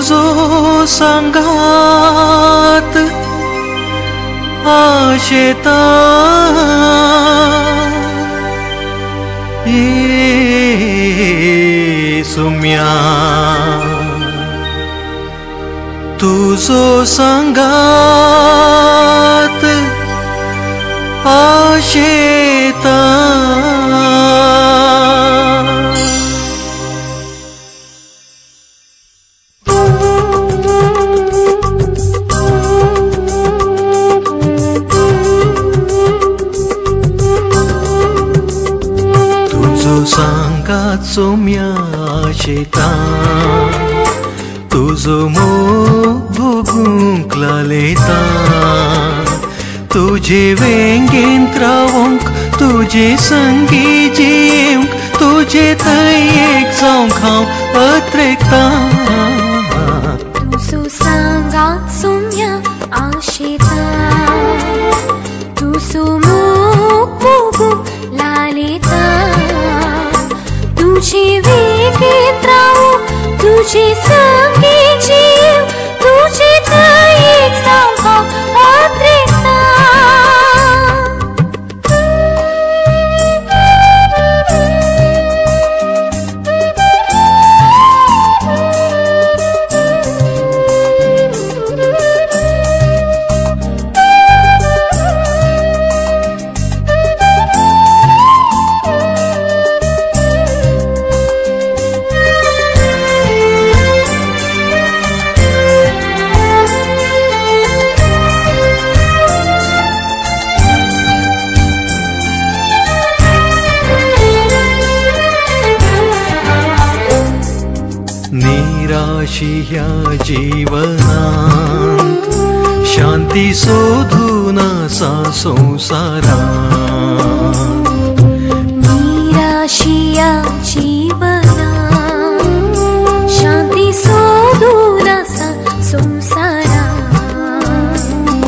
तुझो संगात आशेता। सुम्या तुझो संगात आशेता तुझो मोग भोगूंक लालेता तुझे वेंगेन रावोंक तुझे संगी तुझे थंय एक जावंक हांव अत्रेकता तुझे वेगीत रावू तुझे संगी निराशिया जीवनांत। शांती सोधून असा संसारांत निराशिया जीवना शांती सोदून आसा संसारा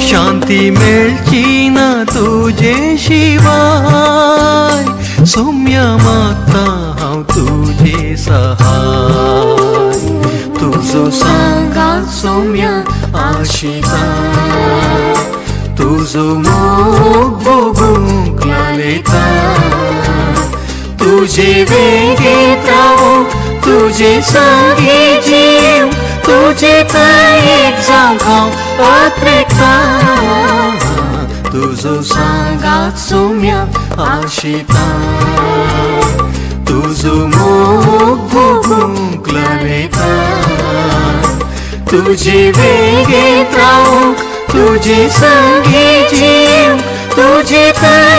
शांती मेळची ना तुजे शिवाय। सौम्य मागता सौम्य आशिता तुजो मोग भोगूंक तुझे वेगीत रावूंक तुझे संगी जीव एक जावंक हांव अत्रेकता तुजो सांगात सौम्य आशिता तुजो मोग भोगूंक लालेता तुझे वेगीत रावूंक तुझे संगी जीव तुझे थंय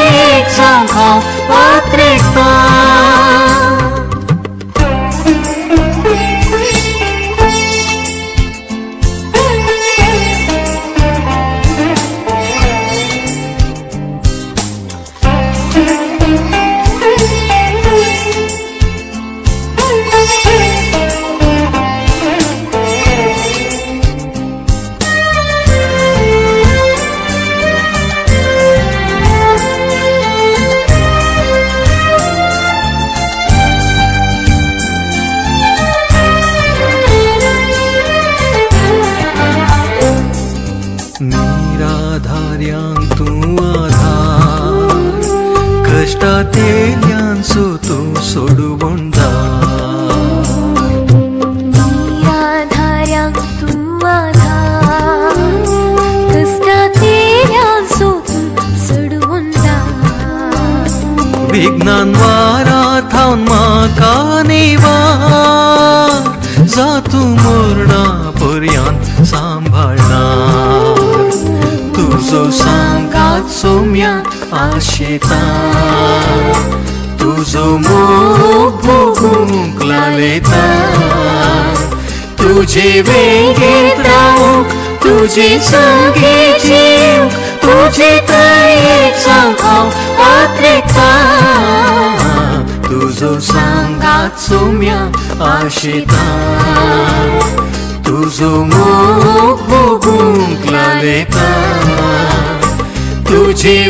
तूं आधार कश्टातेल्यांचो तूं सोडवणदार निराधार्यांक तूं आधार कश्टातेल्यांचो तूं सोडवूंदा विज्ञान वारात हांव म्हाका निवार सांगात सौम्य आशेता तुजो मोग भोगूंक लालेता तुझे वेगीत रावूंक तुझे संगी जीव तुझे थंय एक जावंक हांव अत्रेकता तुजो सांगात सौम्य आशिता तुजो मोग भोगूंक लालेता तुजी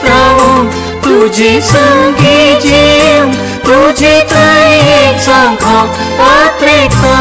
प्रभु तुजी सांगी जीव तुजी तायेक सांगो पात्रेका